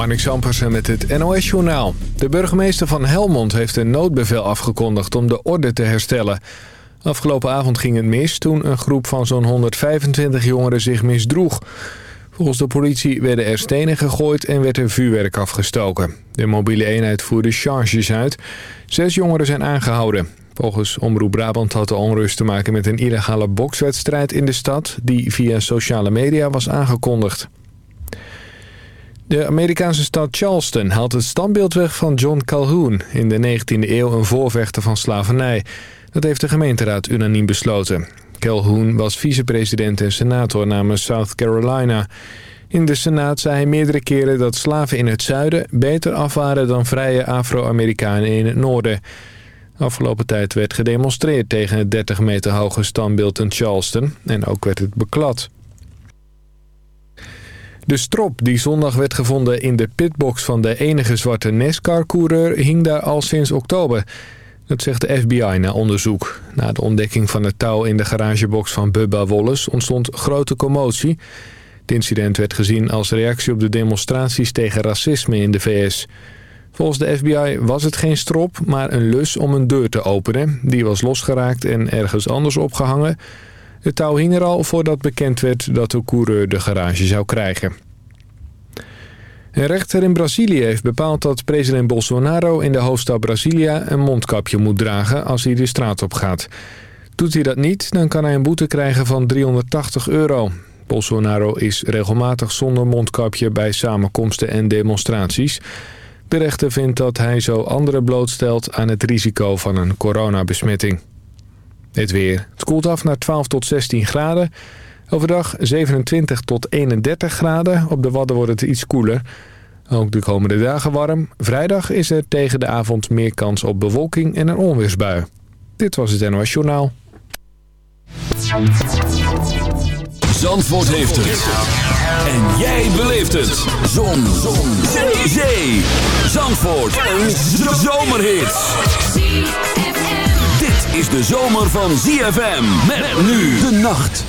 Marnik Sampersen met het NOS-journaal. De burgemeester van Helmond heeft een noodbevel afgekondigd om de orde te herstellen. Afgelopen avond ging het mis toen een groep van zo'n 125 jongeren zich misdroeg. Volgens de politie werden er stenen gegooid en werd er vuurwerk afgestoken. De mobiele eenheid voerde charges uit. Zes jongeren zijn aangehouden. Volgens Omroep Brabant had de onrust te maken met een illegale bokswedstrijd in de stad... die via sociale media was aangekondigd. De Amerikaanse stad Charleston haalt het standbeeld weg van John Calhoun... in de 19e eeuw een voorvechter van slavernij. Dat heeft de gemeenteraad unaniem besloten. Calhoun was vicepresident en senator namens South Carolina. In de Senaat zei hij meerdere keren dat slaven in het zuiden... beter af waren dan vrije Afro-Amerikanen in het noorden... Afgelopen tijd werd gedemonstreerd tegen het 30 meter hoge standbeeld in Charleston en ook werd het beklad. De strop die zondag werd gevonden in de pitbox van de enige zwarte NASCAR-coureur hing daar al sinds oktober. Dat zegt de FBI na onderzoek. Na de ontdekking van het touw in de garagebox van Bubba Wallace ontstond grote commotie. Het incident werd gezien als reactie op de demonstraties tegen racisme in de VS. Volgens de FBI was het geen strop, maar een lus om een deur te openen. Die was losgeraakt en ergens anders opgehangen. Het touw hing er al voordat bekend werd dat de coureur de garage zou krijgen. Een rechter in Brazilië heeft bepaald dat president Bolsonaro in de hoofdstad Brasilia een mondkapje moet dragen als hij de straat op gaat. Doet hij dat niet, dan kan hij een boete krijgen van 380 euro. Bolsonaro is regelmatig zonder mondkapje bij samenkomsten en demonstraties. De rechter vindt dat hij zo anderen blootstelt aan het risico van een coronabesmetting. Het weer. Het koelt af naar 12 tot 16 graden. Overdag 27 tot 31 graden. Op de Wadden wordt het iets koeler. Ook de komende dagen warm. Vrijdag is er tegen de avond meer kans op bewolking en een onweersbui. Dit was het NOS Journaal. Zandvoort heeft het. En jij beleeft het. Zon. Zon. Zee. Zandvoort. Een zomerhit. Is de zomer van ZFM. Met nu de nacht.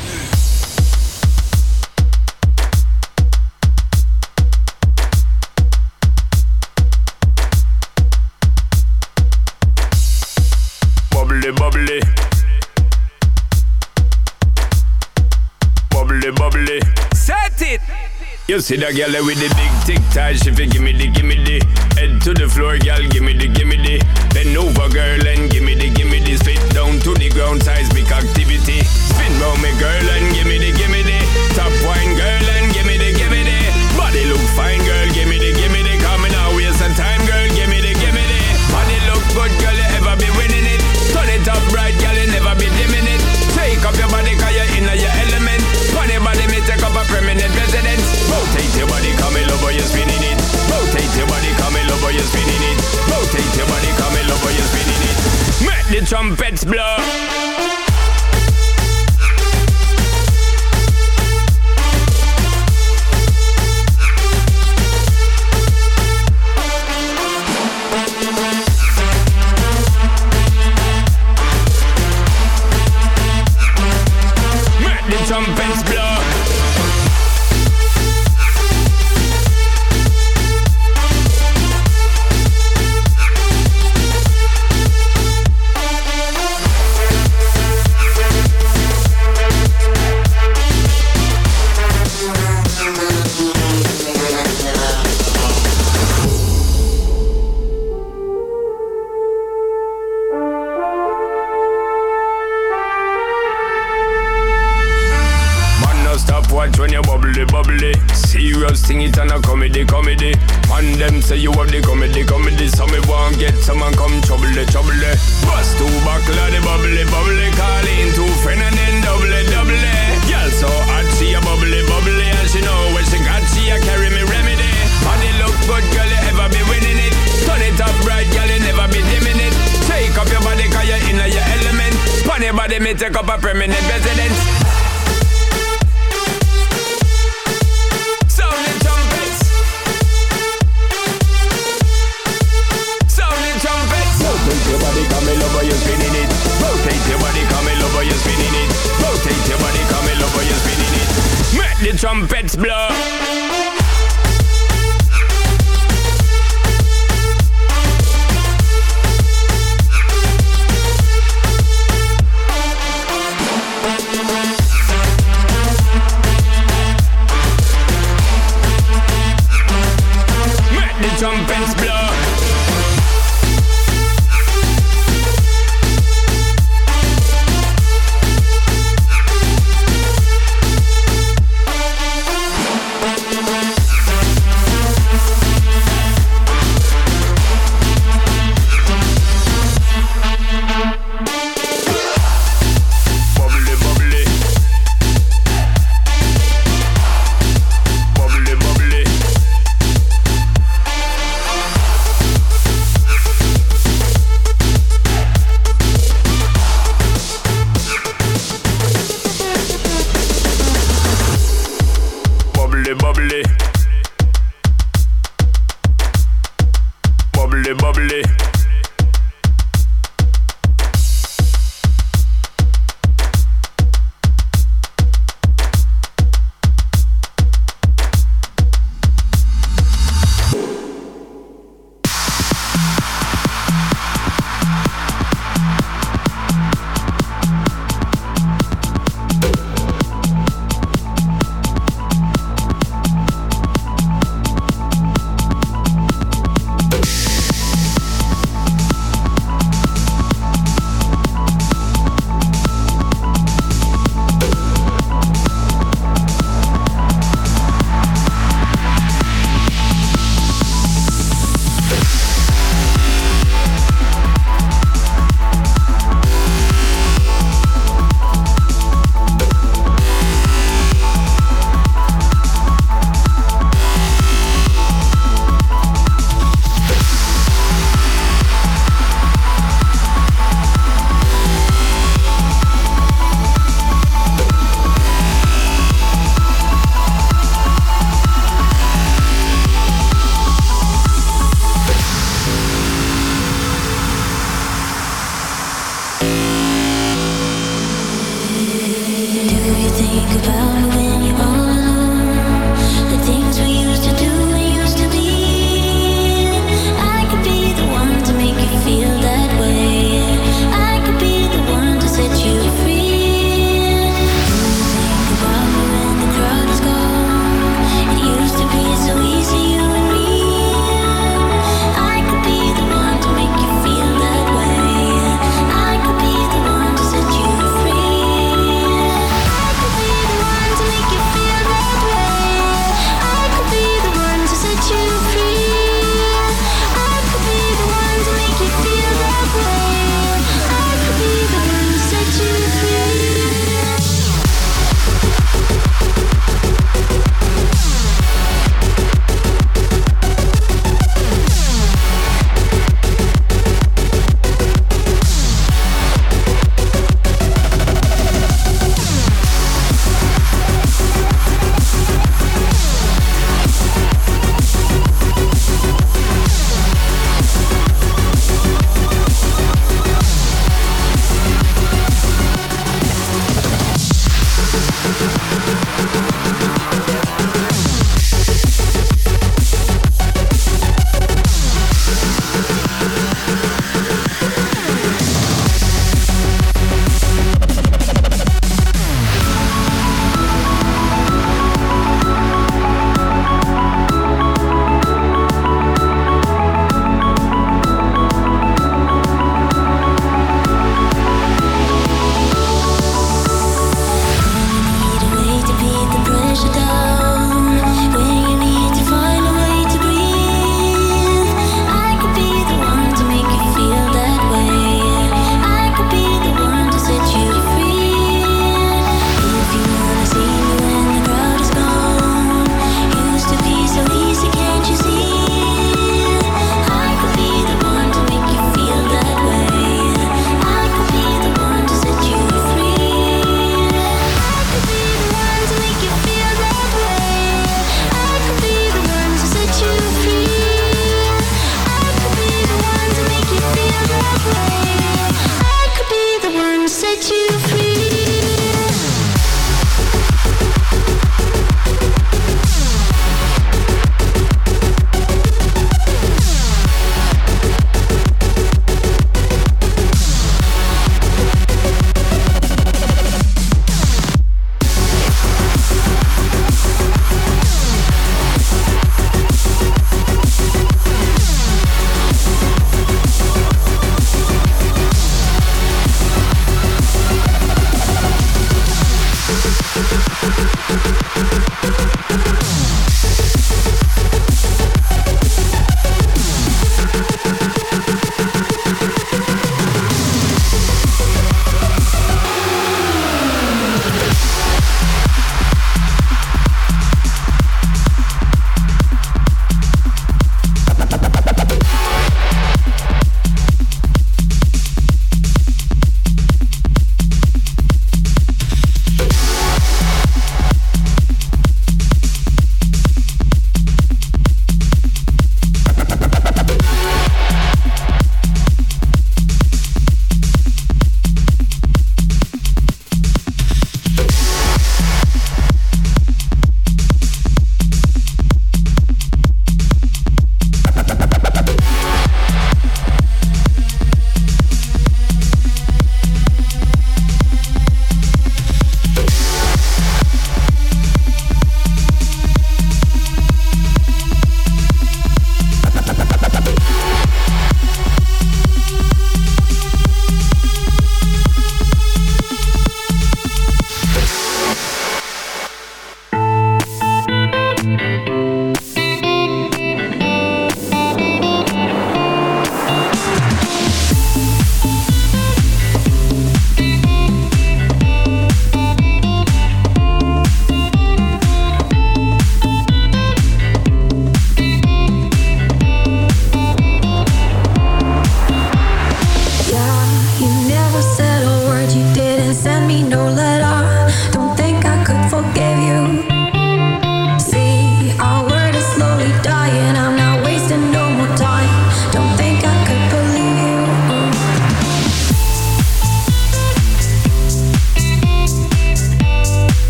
Bubbly, bubbly. Bubbly, bubbly. Set it! You see that girl with the big tic tac, she fi gimme the gimme the Head to the floor, girl, gimme the gimme the Bend over, girl, and gimme the gimme to the ground, seismic activity. Spin round me, girl, and gimme the gimme trumpets blow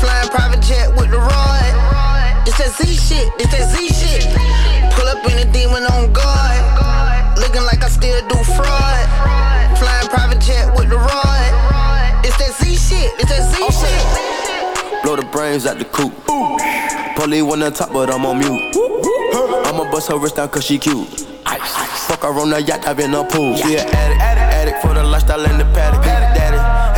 Flying private jet with the rod. It's that Z shit. It's that Z shit. Pull up in a demon on guard. Looking like I still do fraud. Flying private jet with the rod. It's that Z shit. It's that Z shit. Blow the brains out the coop. Polly one on top, but I'm on mute. I'ma bust her wrist down cause she cute. Fuck her on the yacht, I've been a pool. She an addict, addict for the lifestyle and the paddock.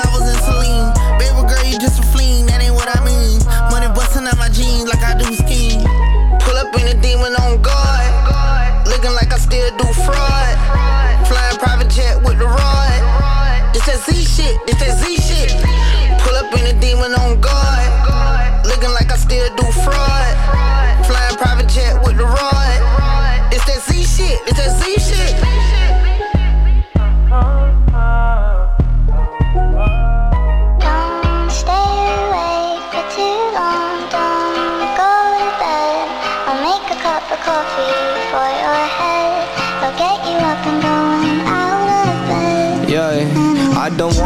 I was in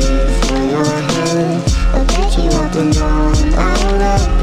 see your head, I'll take you up and down, out of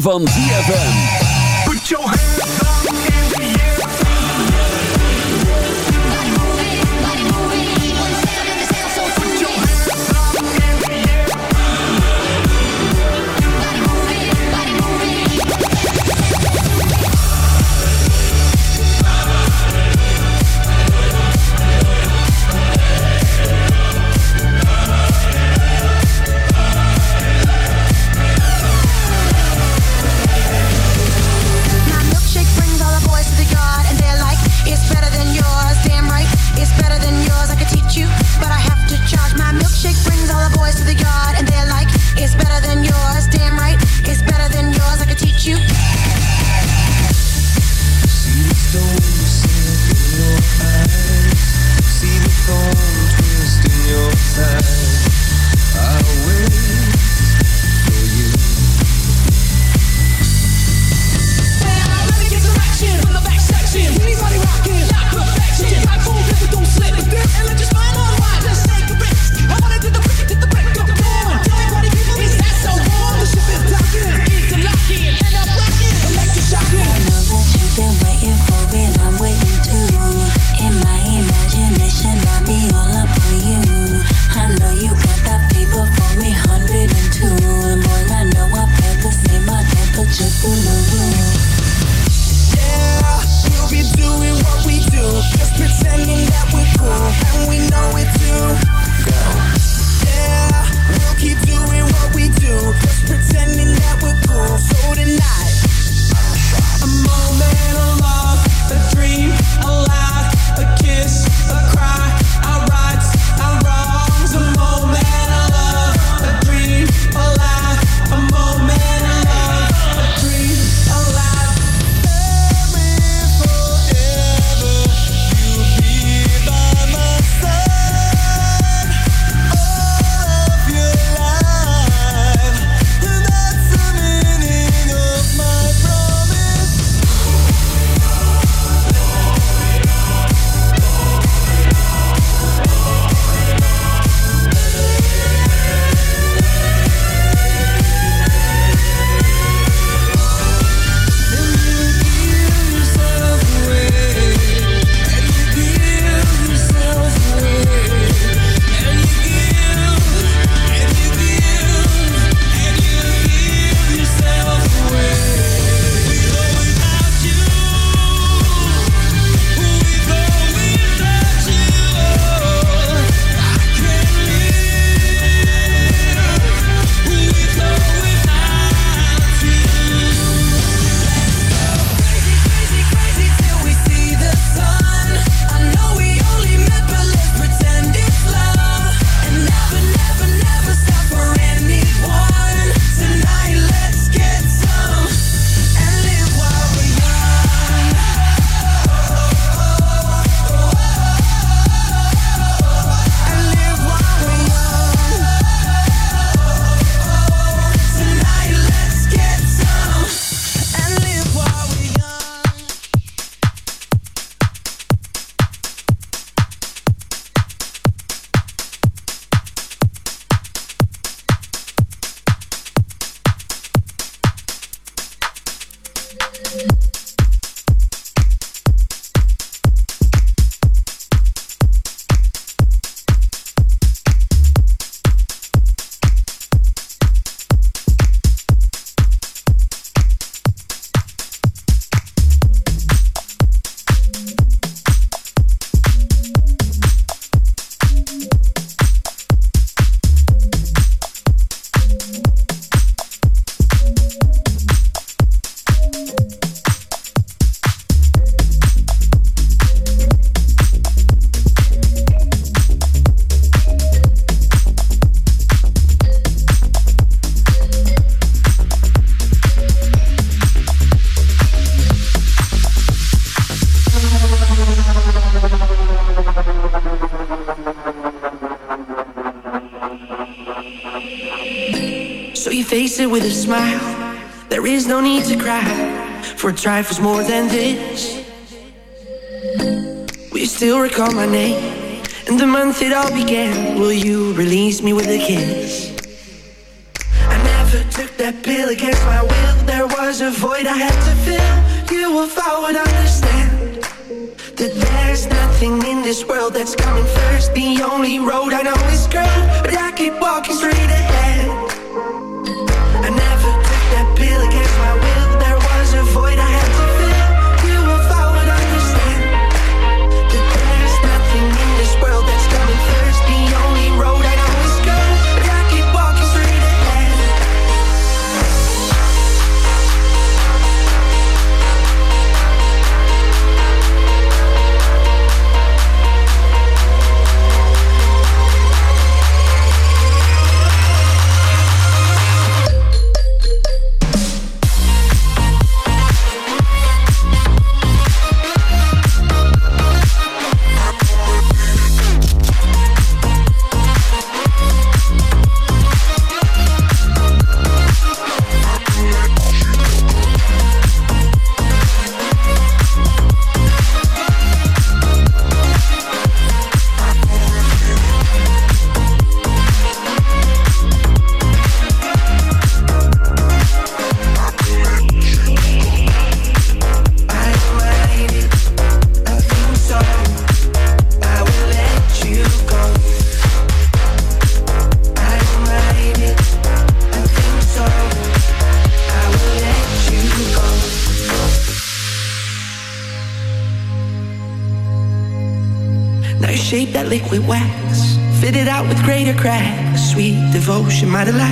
van ZFM. trifles more than this. Will you still recall my name and the month it all began? Will you release me with a kiss? she might have lied.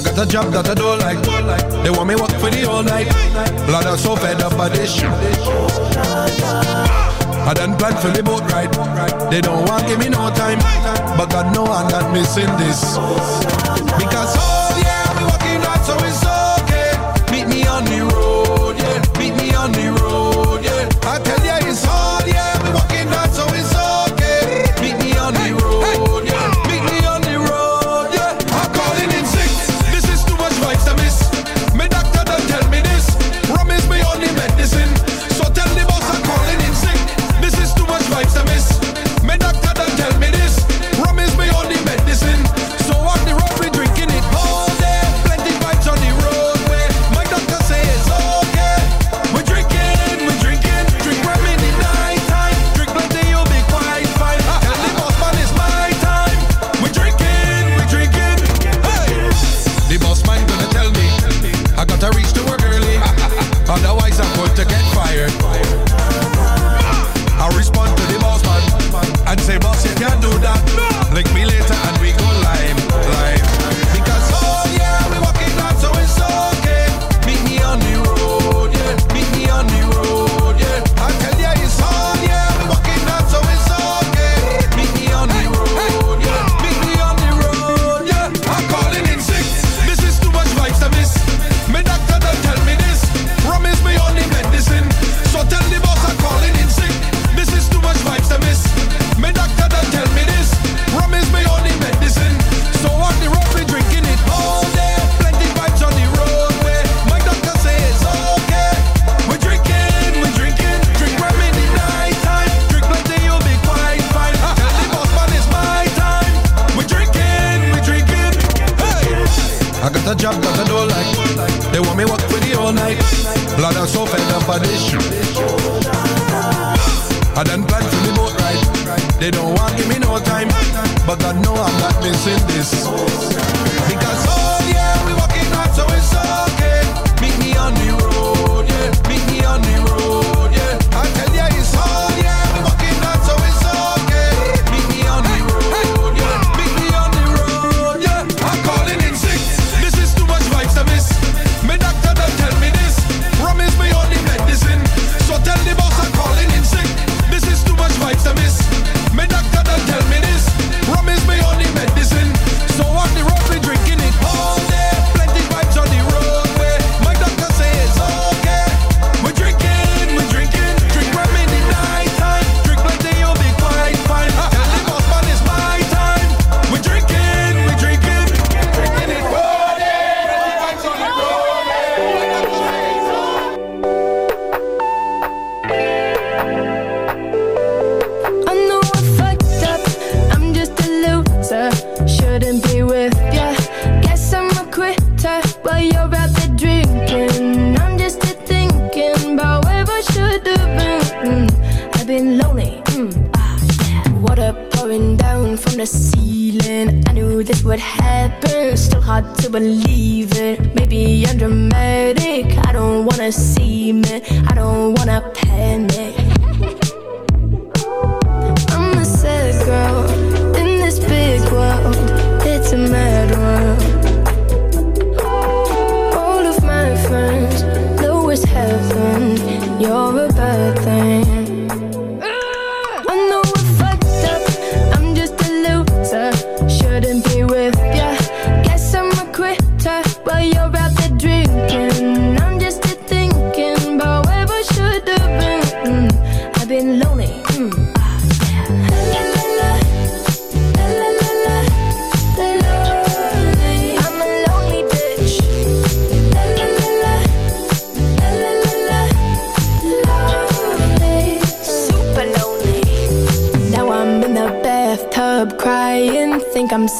I got a job that I don't like. They want me work for the all night. Lord, I'm so fed up by this shit. I done planned for the boat ride. They don't want give me no time. But God know I'm not missing this. Because oh yeah, I'll be working hard so it's okay. Meet me on the road, yeah. Meet me on the road. They don't want give me no time. But God know I'm not missing this.